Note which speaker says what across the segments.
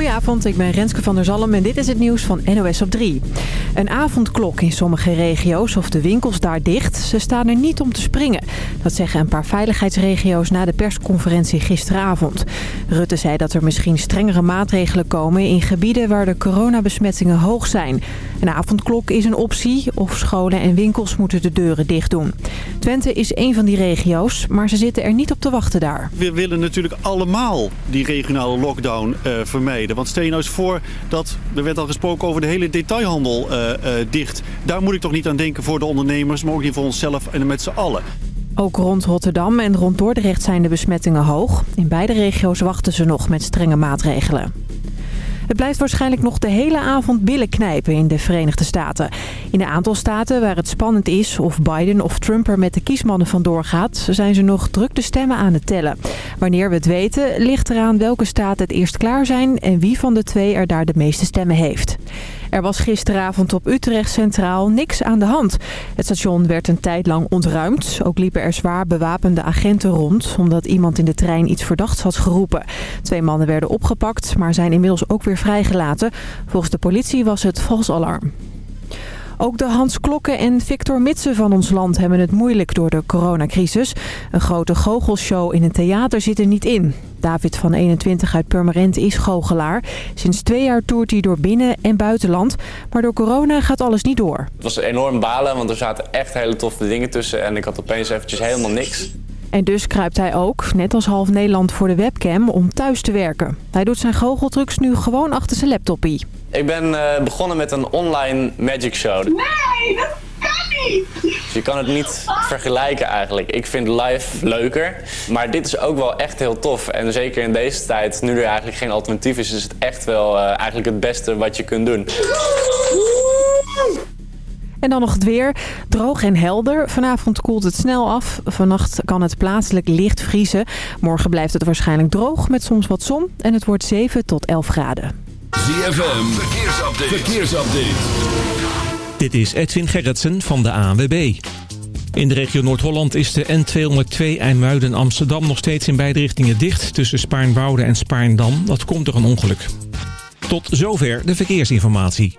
Speaker 1: Goedenavond, ik ben Renske van der Zalm en dit is het nieuws van NOS op 3. Een avondklok in sommige regio's of de winkels daar dicht. Ze staan er niet om te springen. Dat zeggen een paar veiligheidsregio's na de persconferentie gisteravond. Rutte zei dat er misschien strengere maatregelen komen in gebieden waar de coronabesmettingen hoog zijn. Een avondklok is een optie of scholen en winkels moeten de deuren dicht doen. Twente is een van die regio's, maar ze zitten er niet op te wachten daar.
Speaker 2: We willen natuurlijk allemaal die regionale lockdown uh, vermijden. Want stel je nou eens voor dat, er werd al gesproken over de hele detailhandel uh, uh, dicht. Daar moet ik toch niet aan denken voor de ondernemers, maar ook niet voor onszelf en met z'n allen.
Speaker 1: Ook rond Rotterdam en rond Dordrecht zijn de besmettingen hoog. In beide regio's wachten ze nog met strenge maatregelen. Het blijft waarschijnlijk nog de hele avond billen knijpen in de Verenigde Staten. In een aantal staten waar het spannend is of Biden of Trump er met de kiesmannen vandoor gaat... zijn ze nog druk de stemmen aan het tellen. Wanneer we het weten ligt eraan welke staten het eerst klaar zijn... en wie van de twee er daar de meeste stemmen heeft. Er was gisteravond op Utrecht Centraal niks aan de hand. Het station werd een tijd lang ontruimd. Ook liepen er zwaar bewapende agenten rond... omdat iemand in de trein iets verdachts had geroepen. Twee mannen werden opgepakt, maar zijn inmiddels ook weer vrijgelaten. Volgens de politie was het vals alarm. Ook de Hans Klokken en Victor Mitsen van ons land hebben het moeilijk door de coronacrisis. Een grote goochelshow in een theater zit er niet in. David van 21 uit Purmerend is goochelaar. Sinds twee jaar toert hij door binnen- en buitenland. Maar door corona gaat alles niet door.
Speaker 3: Het was enorm balen, want er zaten echt hele toffe dingen tussen. En ik had opeens eventjes helemaal niks.
Speaker 1: En dus kruipt hij ook, net als half Nederland voor de webcam, om thuis te werken. Hij doet zijn goocheltrucs nu gewoon achter zijn laptopie.
Speaker 3: Ik ben uh, begonnen met een online magic show.
Speaker 4: Nee, dat kan niet!
Speaker 3: Dus je kan het niet vergelijken eigenlijk. Ik vind live leuker, maar dit is ook wel echt heel tof. En zeker in deze tijd, nu er eigenlijk geen alternatief is, is het echt wel uh, eigenlijk het beste wat je kunt doen.
Speaker 1: En dan nog het weer. Droog en helder. Vanavond koelt het snel af. Vannacht kan het plaatselijk licht vriezen. Morgen blijft het waarschijnlijk droog met soms wat zon. En het wordt 7 tot 11 graden.
Speaker 5: ZFM, verkeersupdate. verkeersupdate.
Speaker 6: Dit is Edwin Gerritsen van de ANWB. In de regio Noord-Holland is de N202 IJmuiden-Amsterdam nog steeds in beide richtingen dicht... tussen Spaarnwoude en Spaarndam. Dat komt door een ongeluk. Tot zover de verkeersinformatie.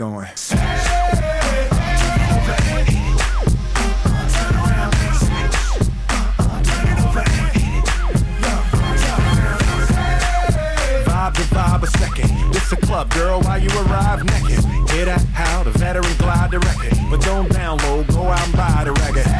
Speaker 7: going. Vibe a second. This a club, girl, while you arrive naked. Hear that? How the veteran glide the record. But don't download, go out and buy the record.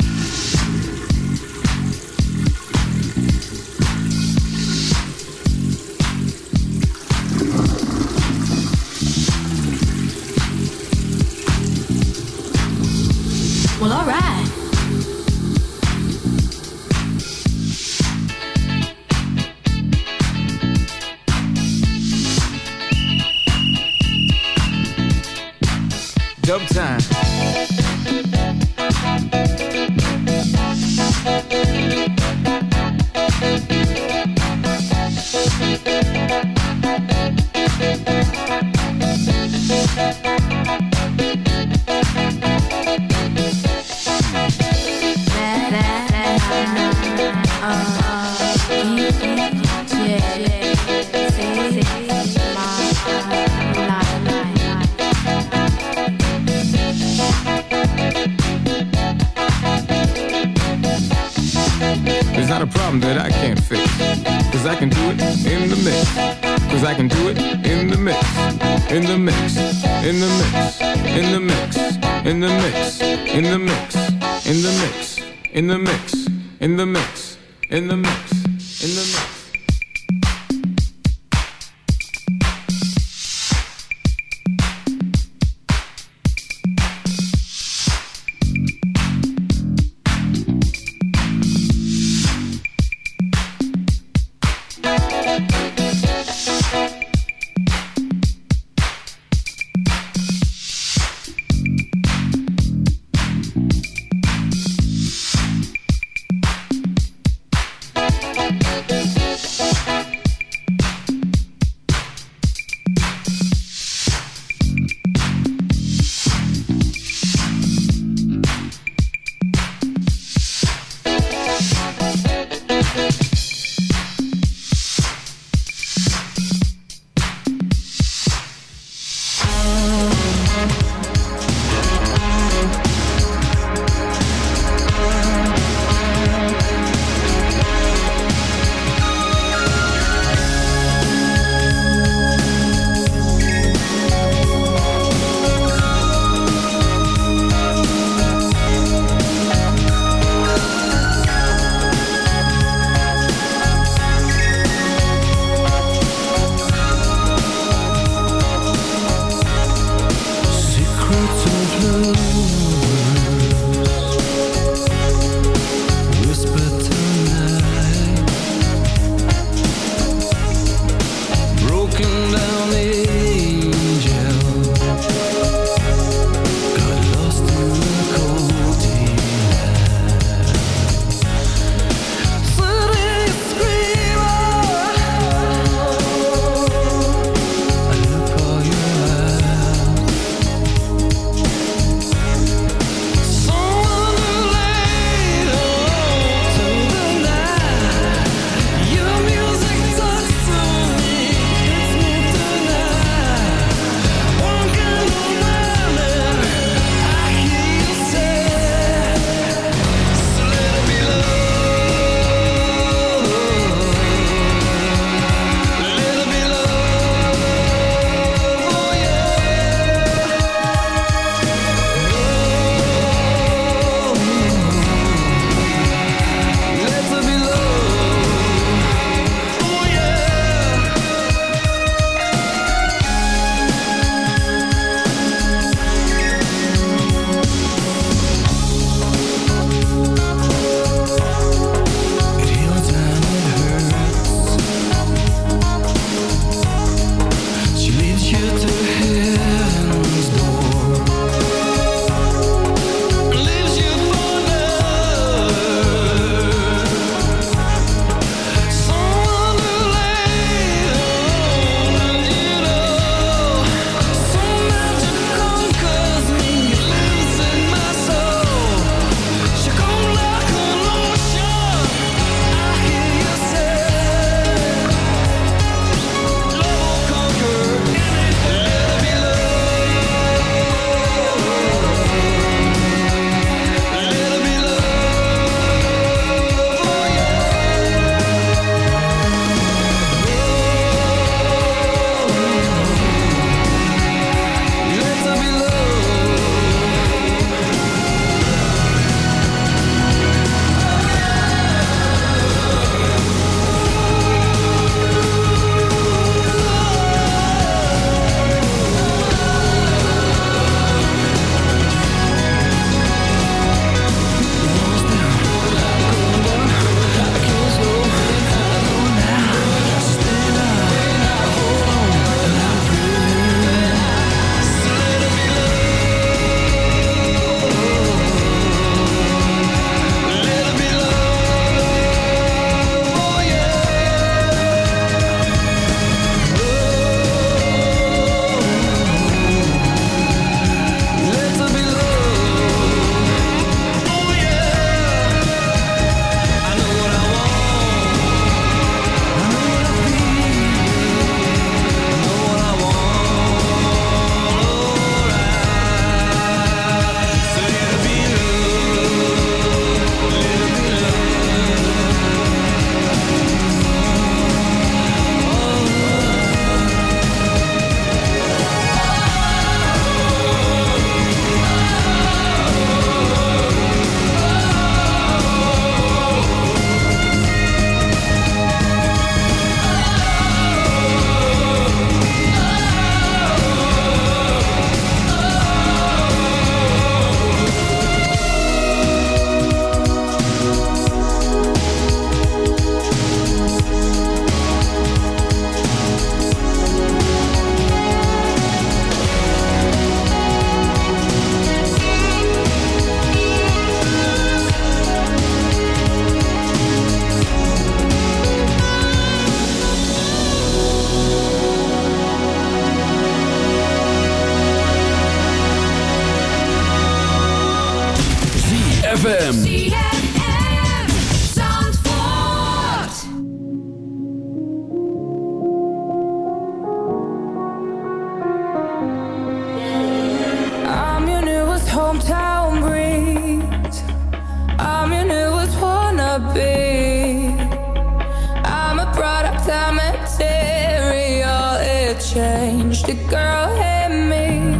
Speaker 8: changed. The girl hit me.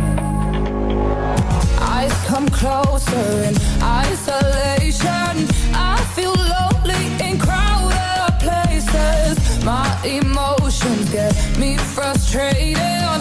Speaker 8: Eyes come closer in isolation. I feel lonely in crowded places. My emotions get me frustrated.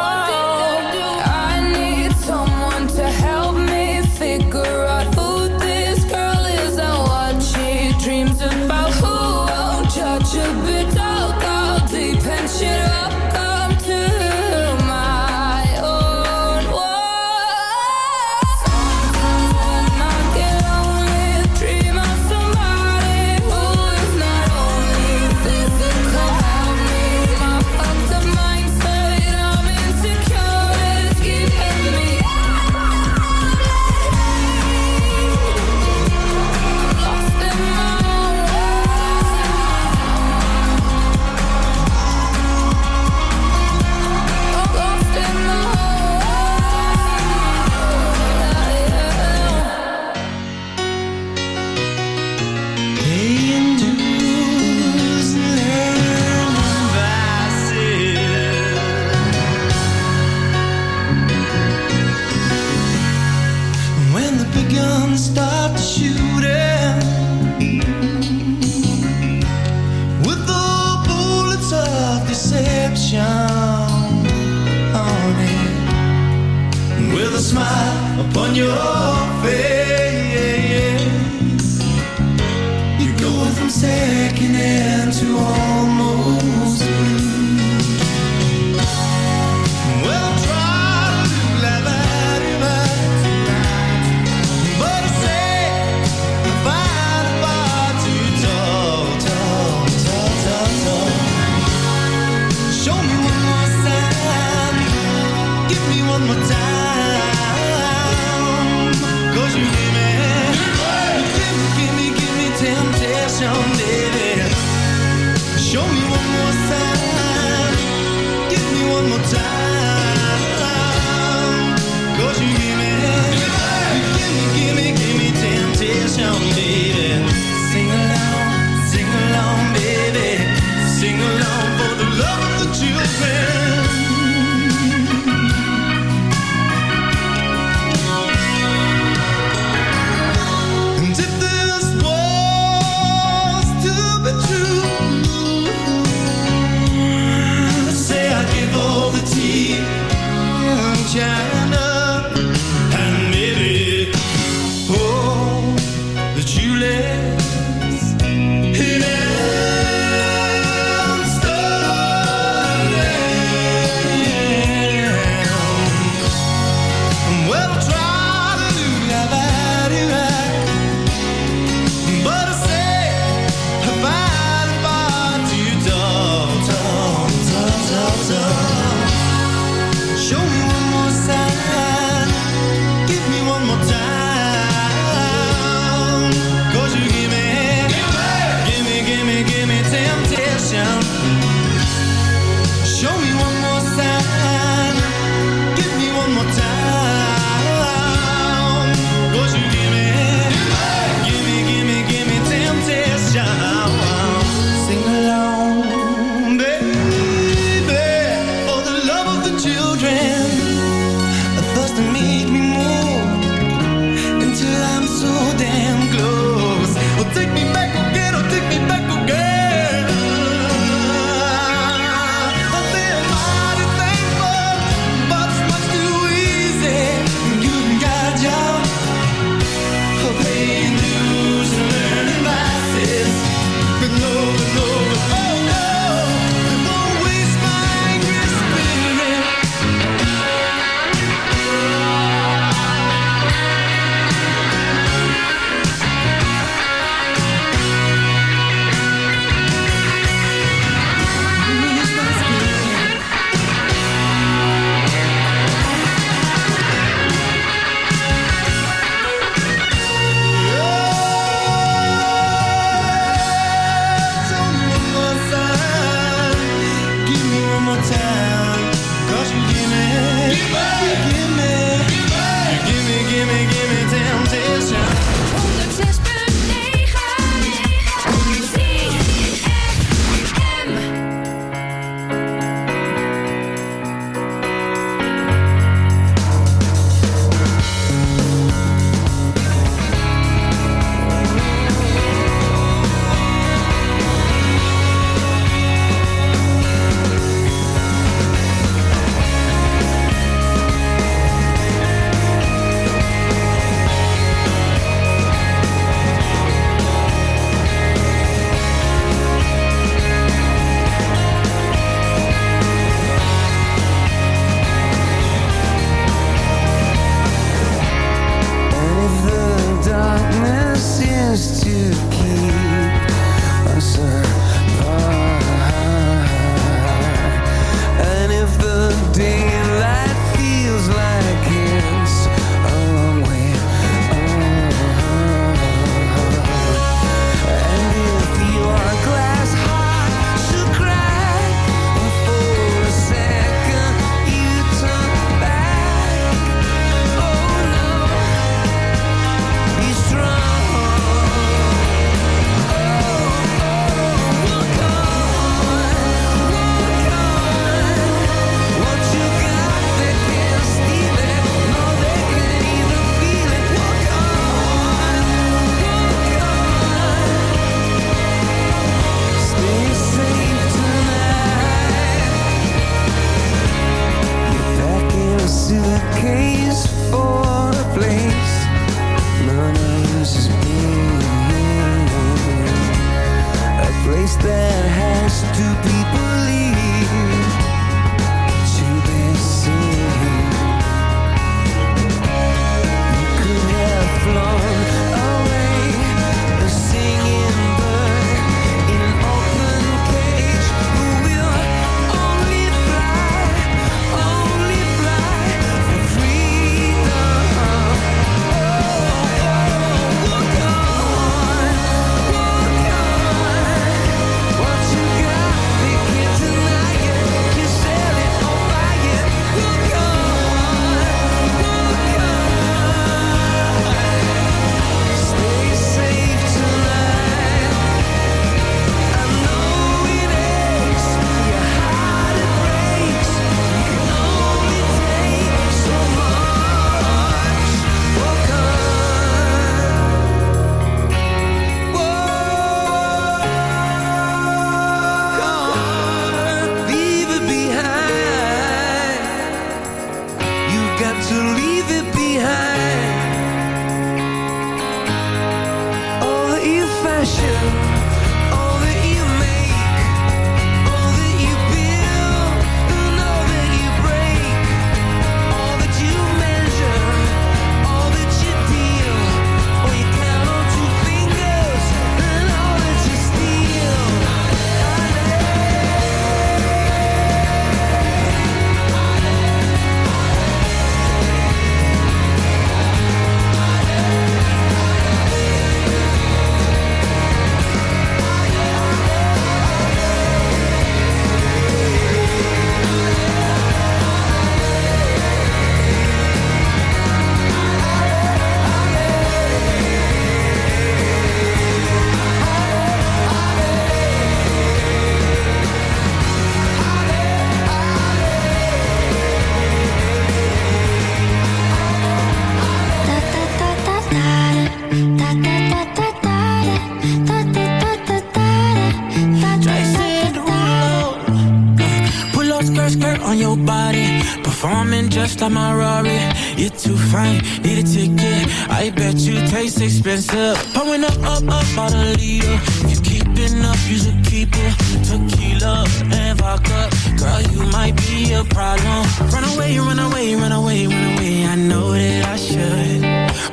Speaker 5: Expensive. Pouring up, up, up, about a liter. You keeping up, you should keep it. Tequila and vodka. Girl, you might be a problem. Run away, run away, run away, run away. I know that I should.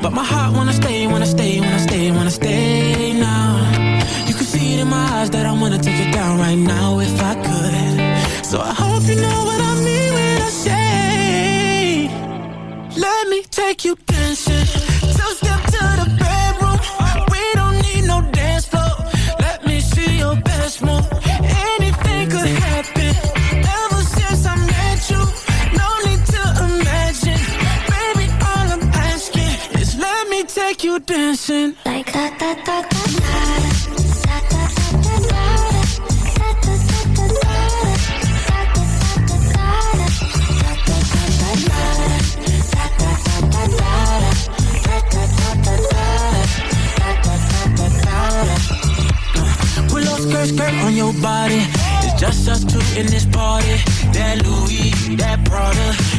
Speaker 5: But my heart wanna stay, wanna stay, wanna stay, wanna stay now. You can see it in my eyes that I wanna take it down right now if I could. So I hope you know what I mean when I say, Let me take you dancing. Like that, that, that, Pull up skirt, skirt on your body. It's just us two in this party. That Louis, that Prada,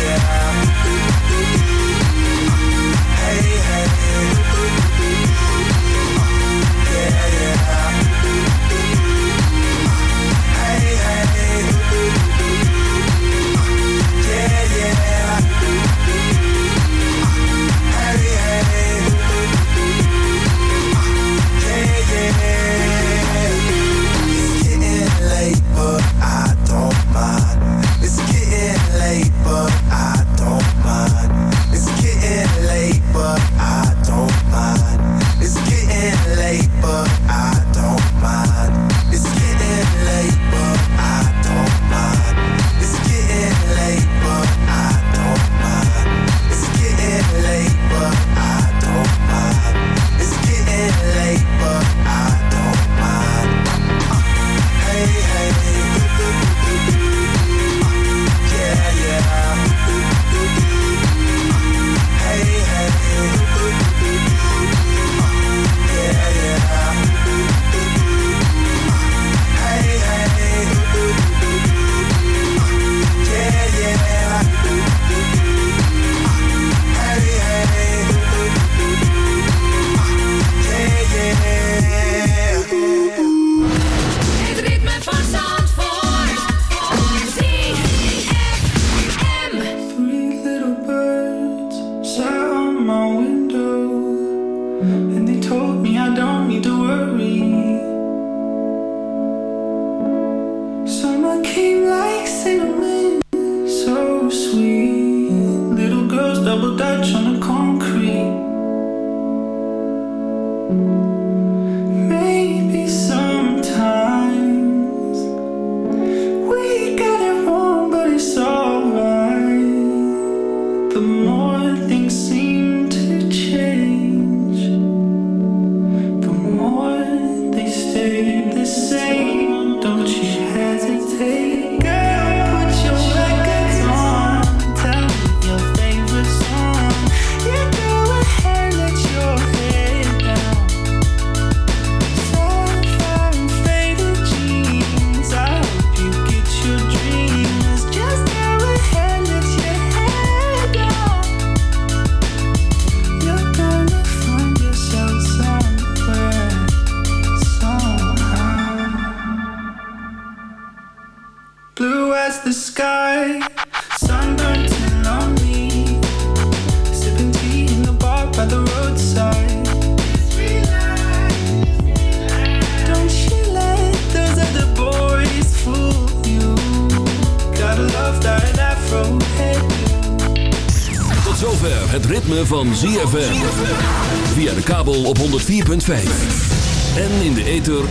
Speaker 9: yeah.